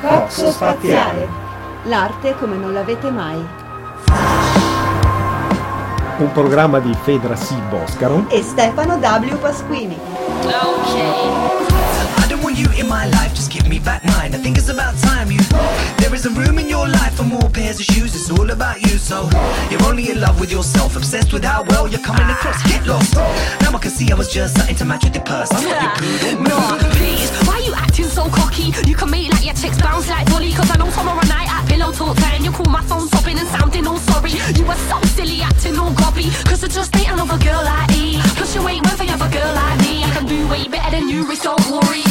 Coxo Spaziale. L'arte come non l'avete mai. Un programma di Fedra C. Boscaro E Stefano W. Pasquini. Want you in my life, just give me back mine. I think it's about time you. There isn't room in your life for more pairs of shoes, it's all about you. So you're only in love with yourself, obsessed with how well you're coming across. Get lost. Now I can see I was just something to match with your purse. I'm not your poodle. No, please, why are you acting so cocky? You can make like your chicks bounce like Dolly Cause I know tomorrow night at pillow talk time You call my phone sobbing and sounding all sorry You were so silly acting all gobby Cause I just ain't another girl like me Plus you ain't one for another girl like me I can do way better than you, Rich, don't worry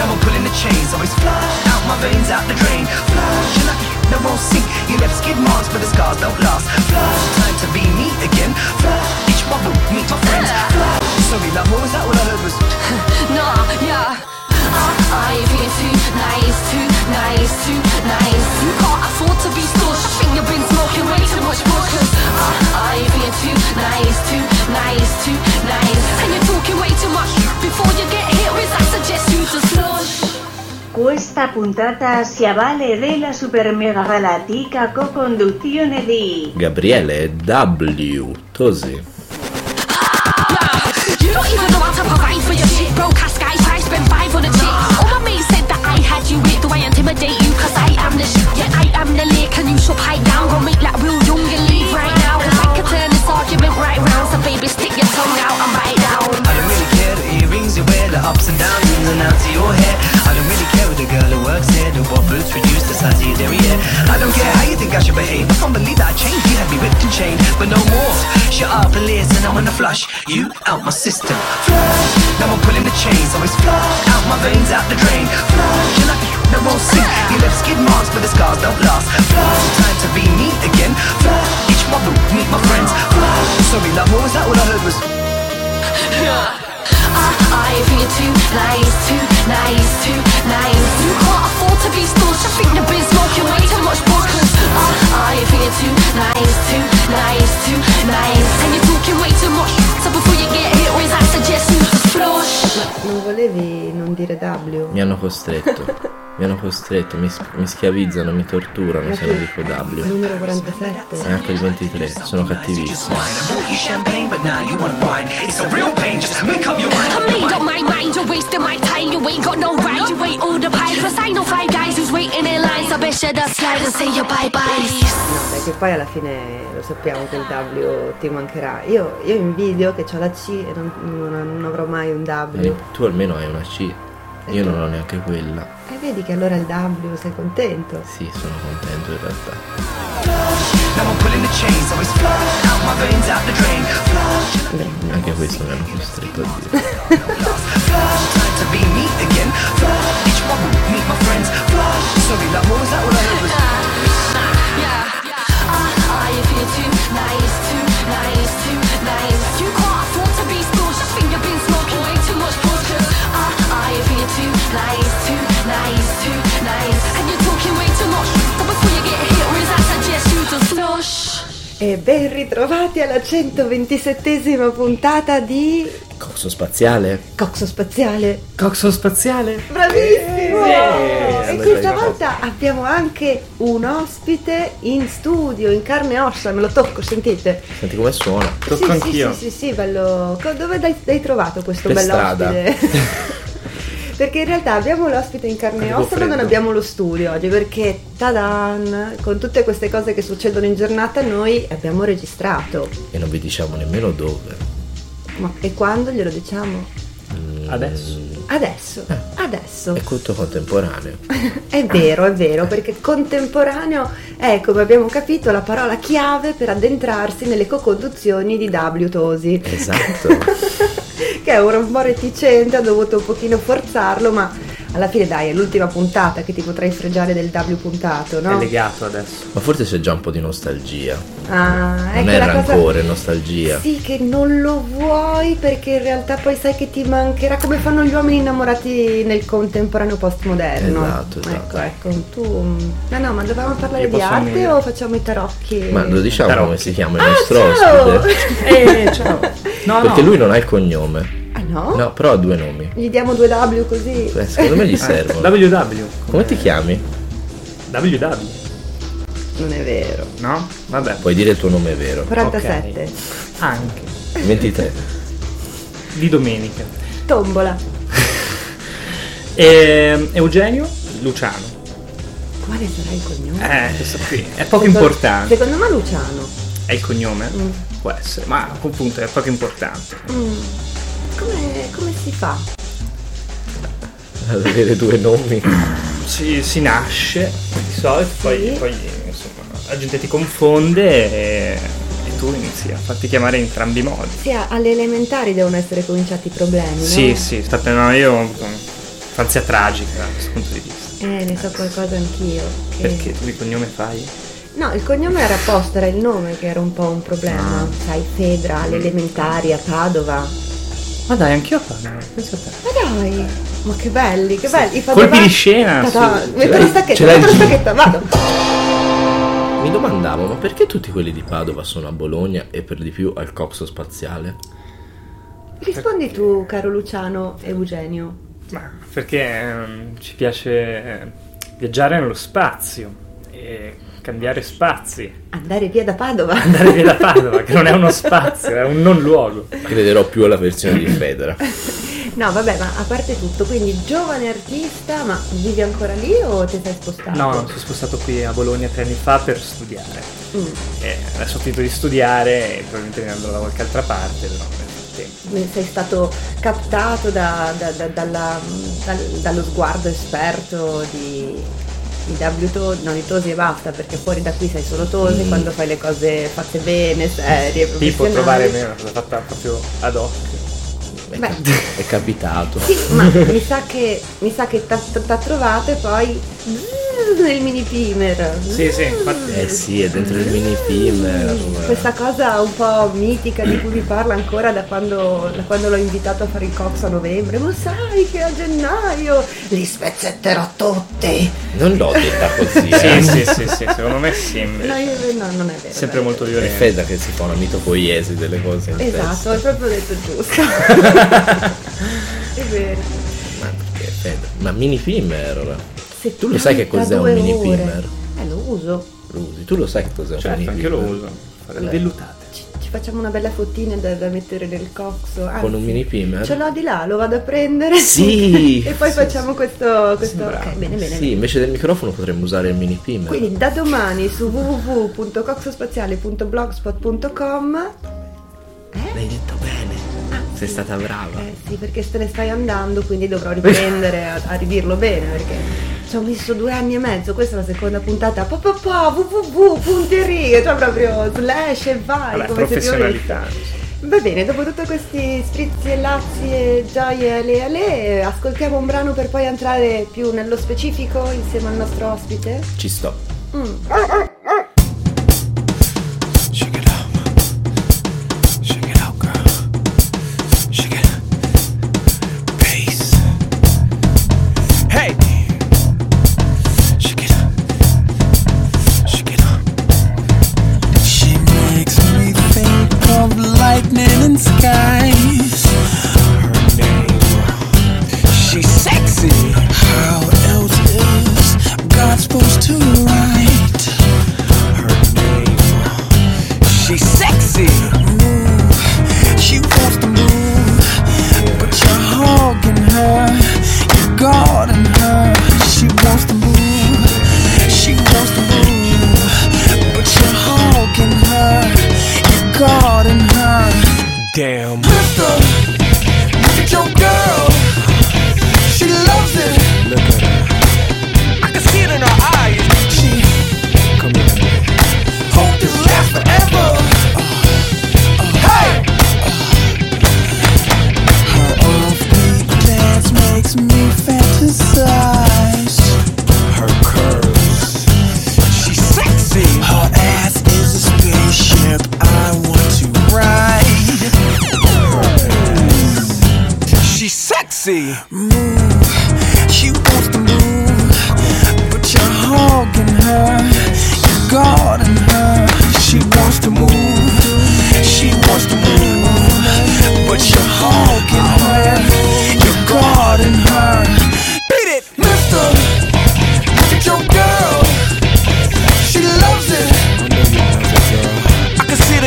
Now I'm pulling the chains, always flush out my veins, out the drain. Flush, you're lucky, no won't sink. You left skid marks, but the scars don't last. Flush, time to be me again. Flush, each bubble, meet my friends. Flush, sorry, love, what was that? All I heard was. Nah, yeah uh, I feel too nice, too nice, too nice. You can't afford to be stush. I think you've been smoking way too much Cause uh, I feel too nice, too nice, too nice. And you're talking way too much. Before you get hit with I suggest you to slush Questa puntata si avvale della super mega galattica co-conduzione di Gabriele W. Tosi. You out my system. Flush, now I'm pulling the chains, always flush out my veins, out the drain. Flush, you're lucky, no won't sink. You left skid marks, but the scars don't last. Flush, time to be me again. Flush, each mother meet my friends. Flush, sorry love, what was that? All I heard was. Uh, I feel too nice, too nice, too nice You can't afford to be stush I Mi hanno costretto. mi hanno costretto, mi, mi schiavizzano, mi torturano Ma se non dico W. Numero 47. E anche il 23, sono cattivissimo. No che poi alla fine lo sappiamo che il W ti mancherà. Io, io invidio che ho la C e non, non- non avrò mai un W. Eh, Tu almeno hai una C, io non ho neanche quella. E vedi che allora il W sei contento. Sì, sono contento in realtà. Flush, Anche questo mi hanno costretto a dire. ben ritrovati alla 127esima puntata di Coxo spaziale? Coxo Spaziale. Coxo spaziale? Bravissimo! e Andrea questa Coxo. volta abbiamo anche un ospite in studio, in carne e ossa, me lo tocco, sentite? Senti come suona. Tocco sì, anch'io. Sì, sì, sì, sì, bello. Dove l'hai, l'hai trovato questo Per bello strada. ospite? perché in realtà abbiamo l'ospite in carne e ossa, ma non abbiamo lo studio oggi perché tadan, con tutte queste cose che succedono in giornata noi abbiamo registrato. E non vi diciamo nemmeno dove. Ma e quando glielo diciamo? Adesso. Adesso, adesso. È tutto contemporaneo. È vero, è vero, perché contemporaneo è, come abbiamo capito, la parola chiave per addentrarsi nelle co-conduzioni di W Tosi. Esatto. che è ora un po' reticente, ha dovuto un pochino forzarlo, ma alla fine dai, è l'ultima puntata che ti potrai fregiare del W puntato, no? È legato adesso. Ma forse c'è già un po' di nostalgia. Ah, Non ecco è la cosa- rancore, è nostalgia. Sì, che non lo vuoi perché in realtà poi sai che ti mancherà come fanno gli uomini innamorati nel contemporaneo postmoderno. Esatto, esatto. Ecco, ecco, tu... No, no, ma dovevamo parlare Io di arte unire. o facciamo i tarocchi? Ma lo diciamo Tarocchi. come si chiama il Ah, nostro ciao! ospite? Eh, ciao. No, Perché no. lui non ha il cognome. Ah No? No, però ha due nomi. Gli diamo due W così. Beh, secondo me gli Eh, servono. WW. Come ti chiami? WW. Non è vero. No? Vabbè. Puoi dire il tuo nome vero. 47. Anche. 23. Di domenica. Tombola. E, Eugenio Luciano. Quale sarà il cognome? Eh, questo qui. È poco Secondo- importante. Secondo me Luciano. È il cognome? Mm. Può essere, ma appunto è poco importante. Mm. Come, come si fa? Ad avere due nomi. Si, si nasce di solito, poi, Sì. poi, insomma la gente ti confonde e, e tu inizi a farti chiamare in entrambi i modi. Sì, a- alle elementari devono essere cominciati i problemi, no? Sì, sì, sta no, io ho avuto un'infanzia tragica da questo punto di vista. Eh, ne so qualcosa anch'io. che- Perché tu di cognome fai? No, il cognome era apposta, era il nome che era un po' un problema. Ah. Sai, Fedra, alle elementari, a Padova. Ma dai, anch'io a Padova, pensa a te. Ma dai, ma che belli, che belli. I Colpi di scena, Tata, metto la stacchetta, metto la stacchetta, vado. Mi domandavo, ma perché tutti quelli di Padova sono a Bologna e per di più al Coxo Spaziale? Rispondi tu, caro Luciano Eugenio. Ma perché ehm, ci piace eh, viaggiare nello spazio e cambiare spazi. Andare via da Padova. Andare via da Padova, che non è uno spazio, è un non luogo. Crederò più alla versione di Federa. No, vabbè, ma a parte tutto, quindi giovane artista, ma vivi ancora lì o ti sei spostato? No, no, sono spostato qui a Bologna tre anni fa per studiare. Mm. E adesso ho finito di studiare e probabilmente ne andrò da qualche altra parte, però nel frattempo. Sei stato captato da- da- da- dalla- dal- dallo sguardo esperto di, di W To- no, di Tosi e basta, perché fuori da qui sei solo Tosi Mm. quando fai le cose fatte bene, serie, Tipo trovare me una cosa fatta proprio ad hoc. Beh, È capitato. sì, ma mi sa che mi sa che t'ha t'ha trovato e poi zzz, nel mini pimer. Sì, sì, infatti. Eh sì, è dentro il mini film. eh, Questa cosa un po' mitica di cui mi parla ancora da quando, da quando l'ho invitato a fare il Cox a novembre. Ma sai che a gennaio li spezzetterò tutti. Non l'ho detta così. Sì, eh. sì, sì, sì, secondo me sì. No, io- no, non è vero. Sempre è molto È violento. Federa che si fa una mitopoiesi delle cose. Esatto, testa. hai proprio detto giusto. è vero. Ma perché Federa? Ma mini pimer? 72 Tu lo sai che cos'è un mini ore. pimer? Eh, lo uso. Lo usi? Tu lo sai che cos'è un Certo, mini anche pimer? lo uso. Fare le vellutate. Ci, ci facciamo una bella fottina da, da mettere nel coxo. Anzi, Con un mini pimer? Ce l'ho di là, lo vado a prendere. Sì! e poi Sì, facciamo questo. questo... Sì, bravo. ok, bene, bene. Sì, invece del microfono potremmo usare il mini pimer. Quindi da domani su www.coxospaziale.blogspot.com L'hai detto bene. Sei stata brava. eh sì, perché te ne stai andando, quindi dovrò riprendere a, a ridirlo bene, perché ci ho messo due anni e mezzo, questa è la seconda puntata, pa, pa, pa, www, punti e righe, cioè proprio slash e vai, Vabbè, come professionalità. Va bene, dopo tutti questi sprizzi e lazzi e gioie ale ale, ascoltiamo un brano per poi entrare più nello specifico insieme al nostro ospite. Ci sto. Mm.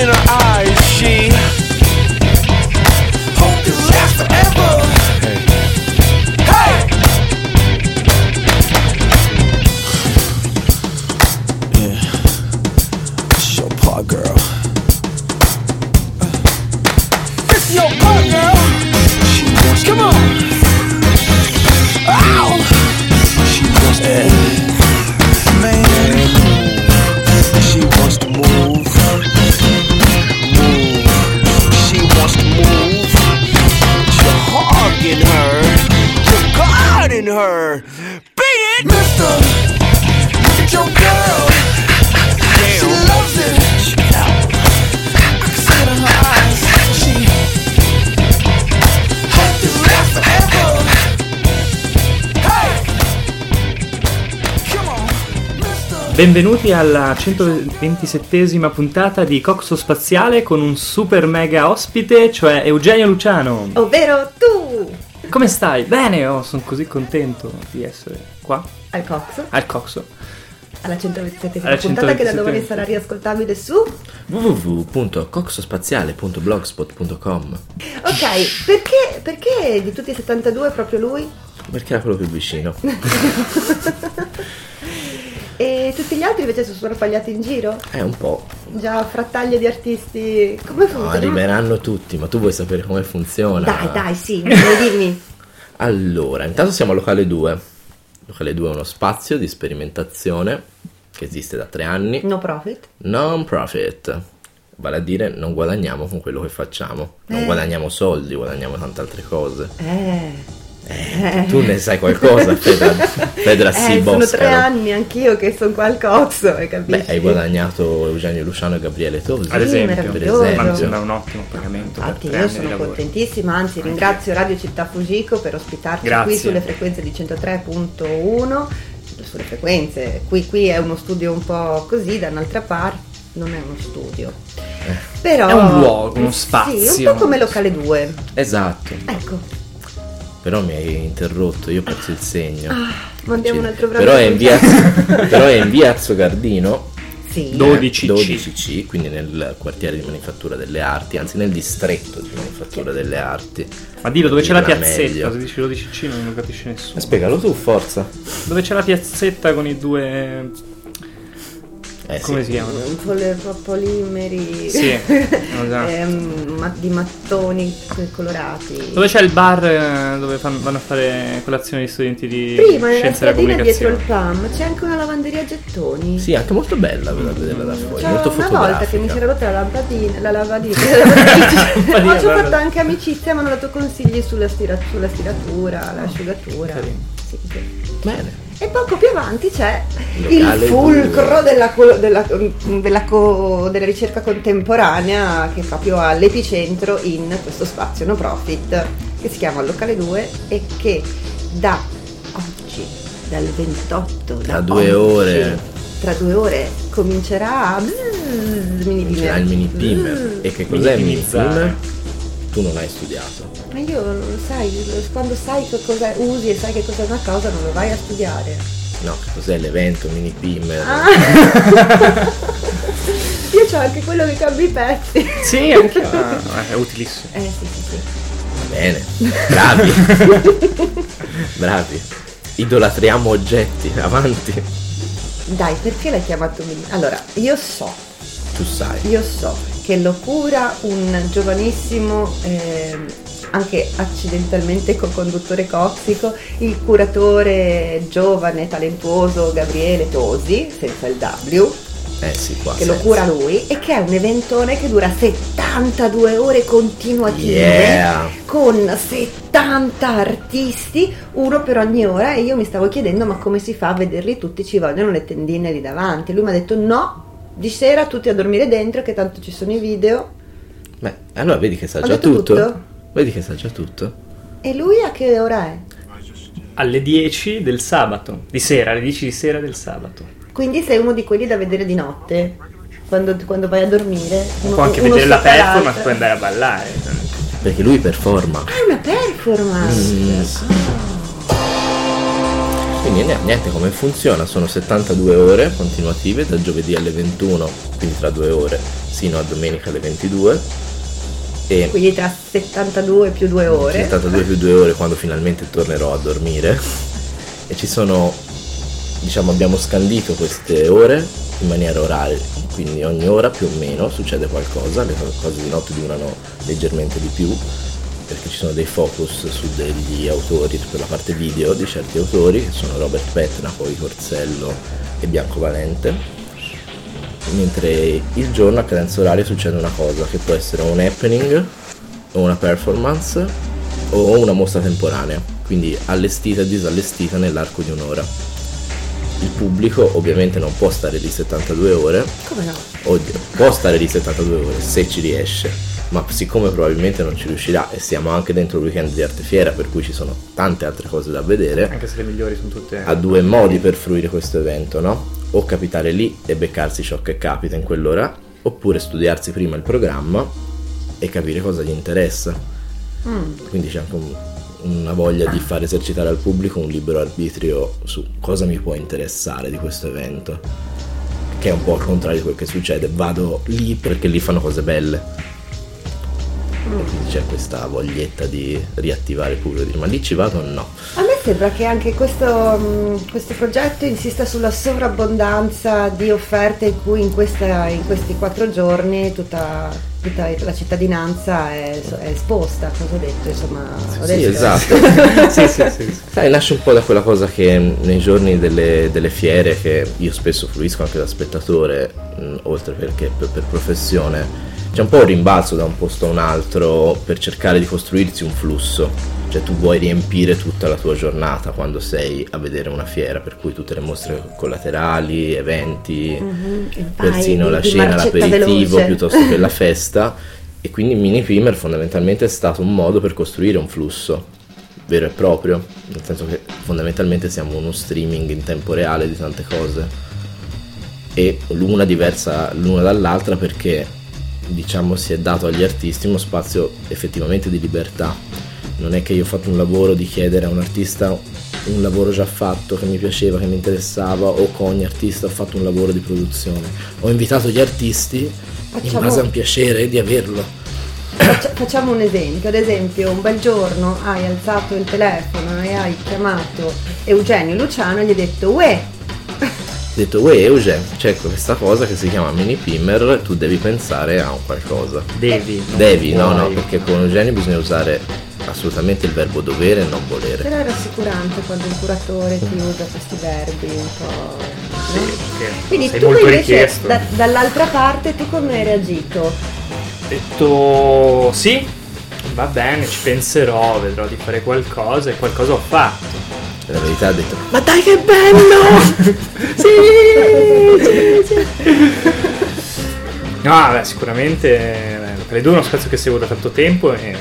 in or eyes. Benvenuti alla 127esima puntata di Coxo Spaziale con un super mega ospite, cioè Eugenio Luciano. Ovvero tu Come stai? Bene, oh, sono così contento di essere qua al Cox, al Coxo. alla 127 Alla puntata che da 127esima. domani sarà riascoltabile su. www.coxospaziale.blogspot.com Ok, perché, perché di tutti i 72 proprio lui? Perché era quello più vicino. E tutti gli altri invece sono sbagliati in giro? È un po'. Già frattaglie di artisti. Come No, funziona? arriveranno tutti, ma tu vuoi sapere come funziona? Dai, dai, sì, dimmi, dimmi. Allora, intanto siamo a Locale 2. Locale 2 è uno spazio di sperimentazione che esiste da tre anni. No profit. Non profit. Vale a dire non guadagniamo con quello che facciamo. Non Eh. guadagniamo soldi, guadagniamo tante altre cose. Eh. Tu ne sai qualcosa, Fedra, Fedra Eh, sì, sono tre Boscaro. anch'io che sono qua al Cox, hai capito? Beh, hai guadagnato Eugenio Luciano e Gabriele Tosi. Ad esempio, per ma mi esempio. sembra un ottimo pagamento per Infatti io anni sono contentissima, anzi ringrazio Radio Città Fugico per ospitarci Grazie. qui sulle frequenze di 103.1, sulle frequenze, qui, qui è uno studio un po' così, da un'altra parte non è uno studio. Però, Eh. È un luogo, uno Sì, spazio. un po' come Locale 2. Esatto, Ecco, però mi hai interrotto, io ho perso il segno. mandiamo un altro brano. però, è in via, però è in via Azzo Gardino, Sì. 12C. 12C, quindi nel quartiere di Manifattura delle Arti, anzi nel distretto di Manifattura delle Arti. Ma dillo dove c'è la piazzetta, meglio. se dici 12C non lo capisce nessuno. Eh, Spiegalo tu, forza. Dove c'è la piazzetta con i due... Eh, come sì. si chiamano? Un po' le po- polimeri Sì, esatto. ehm, ma- di mattoni colorati. Dove c'è il bar eh, dove fanno- vanno a fare colazione gli studenti di Prima nella scienze della stradina dietro il comunicazione? PAM c'è anche una lavanderia a gettoni. Sì, anche molto bella a vederla da fuori, Cioè, molto una volta che mi si era rotta la lampadina, la lavadina, la oggi ho fatto anche amicizia, mi hanno dato consigli sulla, stira- sulla stiratura, l'asciugatura. Carino. Sì. Bene. E poco più avanti c'è Locale il fulcro della, della- della della ricerca contemporanea che è proprio all'epicentro in questo spazio no profit che si chiama Locale 2 e che da oggi, dal 28, Tra da due oggi, ore. tra due ore comincerà a mini C'era il mini pim. E che cos'è il mini Minimizzare. Tu non hai studiato. Ma io, sai, quando sai che cosa usi e sai che cos'è una cosa non lo vai a studiare. No, che cos'è l'evento mini pim? Ah. Io c'ho anche quello che cambia i pezzi. Sì, anche ah, è utilissimo. Eh sì sì sì. Va bene, bravi. bravi. Idolatriamo oggetti, avanti. Dai, perché l'hai chiamato mini? Allora, io so, Tu sai. io so che lo cura un giovanissimo, ehm, anche accidentalmente co-conduttore cossico, il curatore giovane, talentuoso Gabriele Tosi, senza il W, Eh sì, qua. che lo senza. cura lui e che è un eventone che dura 72 ore continuative Yeah. con 70 artisti, uno per ogni ora e io mi stavo chiedendo ma come si fa a vederli tutti, ci vogliono le tendine lì davanti. Lui mi ha detto no, di sera tutti a dormire dentro che tanto ci sono i video Beh, allora vedi che sa Ho già tutto. tutto? Vedi che sa già tutto. e lui a che ora è? Alle 10 del sabato, di sera, alle 10 di sera del sabato. Quindi sei uno di quelli da vedere di notte. Quando, quando vai a dormire uno- Può anche uno vedere la performance, puoi andare a ballare. Perché lui performa. Ah, è una performance Mm, Quindi niente, niente, come funziona? Sono 72 ore continuative da giovedì alle 21, quindi tra due ore, sino a domenica alle 22. E quindi tra 72 più 2 ore 72 più 2 ore quando finalmente tornerò a dormire. E ci sono, diciamo, abbiamo scandito queste ore in maniera orale, quindi ogni ora più o meno succede qualcosa, le cose di notte durano leggermente di più, perché ci sono dei focus su degli autori per la parte video di certi autori, che sono Robert Petna, poi Corsello e Bianco Valente. Mentre il giorno a cadenza oraria succede una cosa che può essere un happening o una performance o una mostra temporanea, quindi allestita e disallestita nell'arco di un'ora. Il pubblico ovviamente non può stare lì 72 ore, Come no? Oddio, può stare lì 72 ore se ci riesce, ma siccome probabilmente non ci riuscirà e siamo anche dentro il weekend di arte fiera per cui ci sono tante altre cose da vedere, Anche se le migliori sono tutte... ha due modi per fruire questo evento, no? O capitare lì e beccarsi ciò che capita in quell'ora, oppure studiarsi prima il programma e capire cosa gli interessa. Quindi c'è anche un- una voglia di far esercitare al pubblico un libero arbitrio su cosa mi può interessare di questo evento. Che è un po' al contrario di quel che succede, vado lì perché lì fanno cose belle. Quindi c'è questa voglietta di riattivare dire ma lì ci vado o no? A me sembra che anche questo, questo progetto insista sulla sovrabbondanza di offerte in cui in, questa- in questi quattro giorni tutta, tutta la cittadinanza è, è esposta, cosa ho detto? Insomma, ho Sì, detto- esatto. sì, sì, sì, sì. Sai, nasce un po' da quella cosa che nei giorni delle, delle fiere, che io spesso fruisco anche da spettatore, mh, oltre perché per, per professione, c'è un po' un rimbalzo da un posto a un altro per cercare di costruirsi un flusso. Cioè tu vuoi riempire tutta la tua giornata quando sei a vedere una fiera, per cui tutte le mostre collaterali, eventi, vai persino di- la cena, l'aperitivo veloce. piuttosto che la festa. E quindi Mini Primer fondamentalmente è stato un modo per costruire un flusso vero e proprio, nel senso che fondamentalmente siamo uno streaming in tempo reale di tante cose e l'una diversa l'una dall'altra perché diciamo si è dato agli artisti uno spazio effettivamente di libertà. Non è che io ho fatto un lavoro di chiedere a un artista un lavoro già fatto che mi piaceva, che mi interessava o con ogni artista ho fatto un lavoro di produzione. Ho invitato gli artisti in Facciamo- base a un piacere di averlo. Faccia- Facciamo un esempio, ad esempio un bel giorno hai alzato il telefono e hai chiamato Eugenio Luciano e gli hai detto uè, Ho detto, uè Eugen, c'è questa cosa che si chiama mini pimmer, tu devi pensare a un qualcosa. Devi. Devi, no, no, perché con Eugenio bisogna usare assolutamente il verbo dovere e non volere. però è rassicurante quando il curatore ti usa questi verbi un po'. Sì, no? Quindi sei tu invece richiesto. da- dall'altra parte tu come hai reagito? Ho detto sì, va bene, ci penserò, vedrò di fare qualcosa e qualcosa ho fatto. La verità ha detto, ma dai che bello! sì, sì, sì. No, beh, sicuramente eh, Locale 2 è uno spazio che seguo da tanto tempo e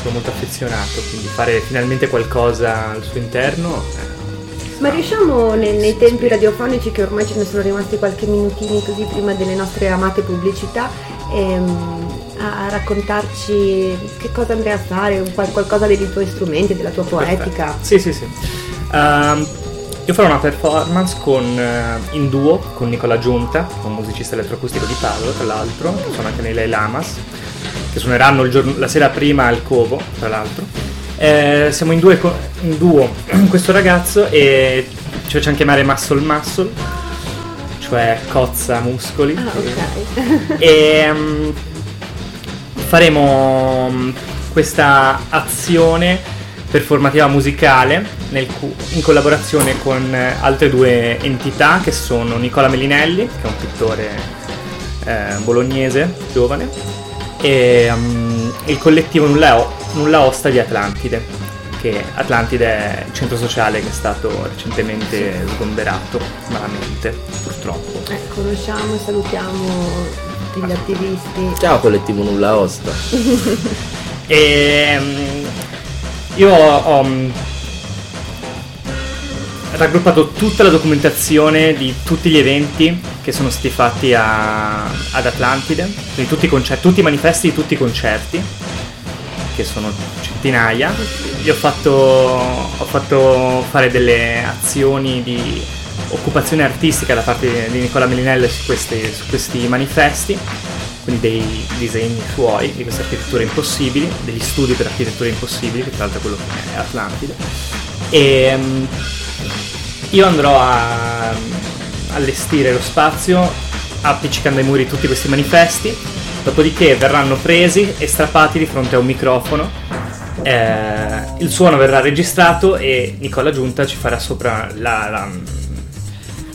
sono molto affezionato, quindi fare finalmente qualcosa al suo interno eh, Ma riusciamo nei, nei tempi radiofonici, che ormai ce ne sono rimasti qualche minutini così prima delle nostre amate pubblicità, ehm, a, raccontarci che cosa andrei a fare, qualcosa dei tuoi strumenti, della tua poetica? Perfetto. Sì, sì, sì. Ehm, io farò una performance con, eh, in duo con Nicola Giunta, un musicista elettroacustico di Padova, tra l'altro, che suona anche nei Lei Lamas, che suoneranno il giorno- la sera prima al Covo, tra l'altro. Eh, siamo in, due in duo con questo ragazzo e ci facciamo chiamare Muscle Muscle, cioè cozza muscoli. Ah, ok. E mm, faremo mm, questa azione performativa musicale nel in collaborazione con eh, altre due entità che sono Nicola Melinelli, che è un pittore eh, bolognese giovane, e mm, il collettivo Nulla, O- Nulla Osta di Atlantide, che Atlantide è il centro sociale che è stato recentemente sgomberato malamente, purtroppo. Eh, conosciamo e salutiamo tutti gli attivisti. Ciao collettivo Nulla Osta. E mm, io ho, ho, mm, raggruppato tutta la documentazione di tutti gli eventi che sono stati fatti a- ad Atlantide, quindi tutti i, concerti, tutti i manifesti di tutti i concerti, che sono centinaia. Gli ho fatto, ho fatto fare delle azioni di occupazione artistica da parte di Nicola Melinelli su su questi manifesti quindi dei disegni suoi di queste architetture impossibili, degli studi per architetture impossibili, che tra l'altro è quello che è Atlantide. E mm, io andrò a allestire lo spazio appiccicando ai muri tutti questi manifesti, dopodiché verranno presi e strappati di fronte a un microfono. Eh, il suono verrà registrato e Nicola Giunta ci farà sopra la, la, mm,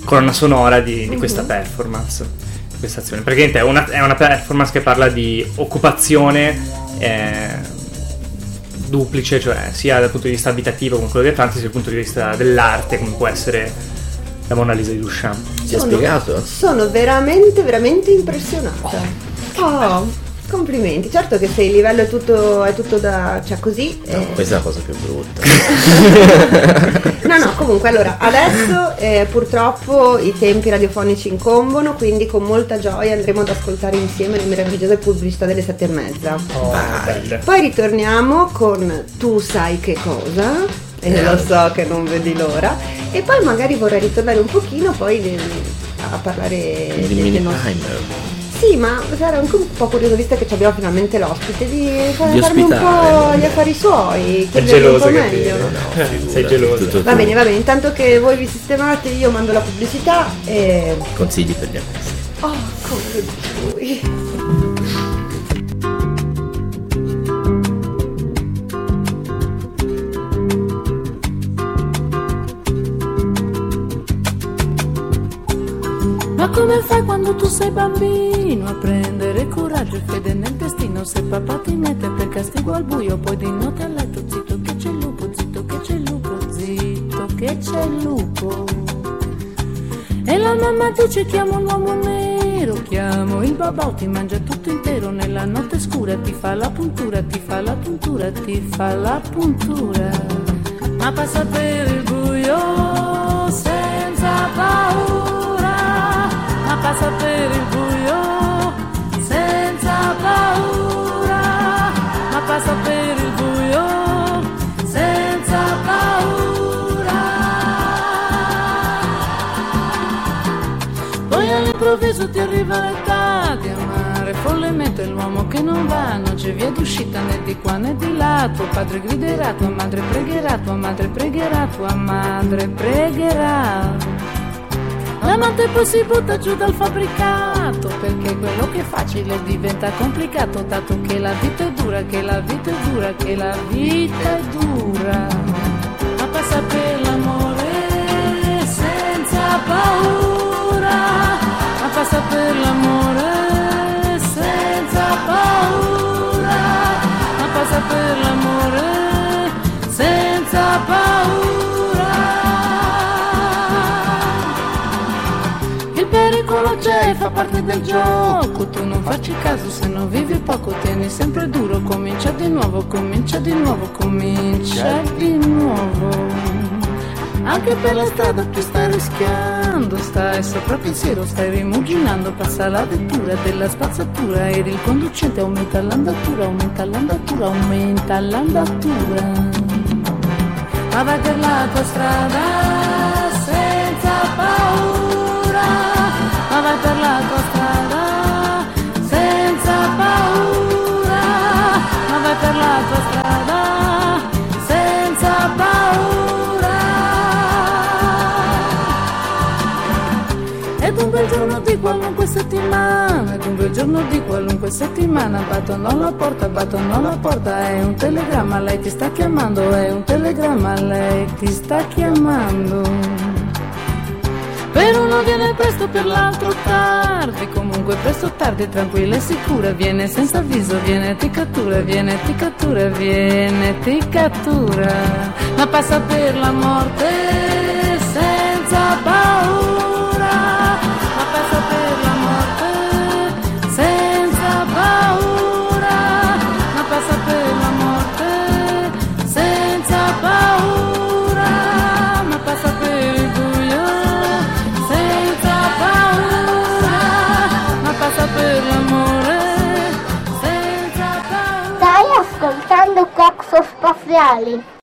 colonna sonora di, di questa performance questa azione. Praticamente è una, è una performance che parla di occupazione, eh, duplice, cioè sia dal punto di vista abitativo come quello di Atlantis, sia dal punto di vista dell'arte come può essere la Mona Lisa di Duchamp. Ti ha spiegato? Sono veramente, veramente impressionata. Oh, complimenti. Certo che se il livello è tutto, è tutto da. cioè così. No, eh, questa è la cosa più brutta. No, no, comunque allora adesso eh, purtroppo i tempi radiofonici incombono, quindi con molta gioia andremo ad ascoltare insieme le meravigliose pubblicità delle sette e mezza. Oh. Poi ritorniamo con Tu sai che cosa, e lo so che non vedi l'ora, e poi magari vorrei ritornare un pochino poi de- a parlare Di del nostro- timer. Sì, ma sarò anche un po' curioso, visto che ci abbiamo finalmente l'ospite, di Di farmi un po' gli affari suoi, È chiedergli un po' meglio. capito? No, Eh, figurati, sei gelosa. tutto Va bene, va bene, intanto che voi vi sistemate io mando la pubblicità e... Consigli per gli acquisti. Oh, come lui. Come fai quando tu sei bambino a prendere coraggio e fede nel destino? Se papà ti mette per castigo al buio, poi di notte a letto, zitto che c'è il lupo, zitto che c'è il lupo, zitto che c'è il lupo. E la mamma dice chiamo l'uomo nero, chiamo il babà, ti mangia tutto intero nella notte scura, ti fa la puntura, ti fa la puntura, ti fa la puntura. Ma passa per passa per il buio senza paura, ma passa per il buio senza paura. Poi all'improvviso ti arriva l'età di amare follemente l'uomo che non va, non c'è via d'uscita né di qua né di là. Tuo padre griderà, tua madre pregherà, tua madre pregherà, tua madre pregherà. L'amante poi si butta giù dal fabbricato perché quello che è facile diventa complicato dato che la vita è dura, che la vita è dura, che la vita è dura. Ma passa per l'amore senza paura, ma passa per l'amore senza paura, ma passa per l'amore senza paura. Parte del gioco, tu non facci caso se non vivi poco, tieni sempre duro, comincia di nuovo, comincia di nuovo, comincia di nuovo. Anche per la strada tu stai rischiando, stai sopra pensiero, stai rimuginando, passa la vettura della spazzatura ed il conducente aumenta l'andatura, aumenta l'andatura, aumenta l'andatura. Ma vai per la tua strada settimana, un bel giorno di qualunque settimana, battono alla porta, battono alla porta, è un telegramma, lei ti sta chiamando, è un telegramma, lei ti sta chiamando. Per uno viene presto, per l'altro tardi, comunque presto o tardi, tranquilla e sicura, viene senza avviso, viene ti cattura, viene ti cattura, viene ti cattura, ma passa per la morte senza paura, senza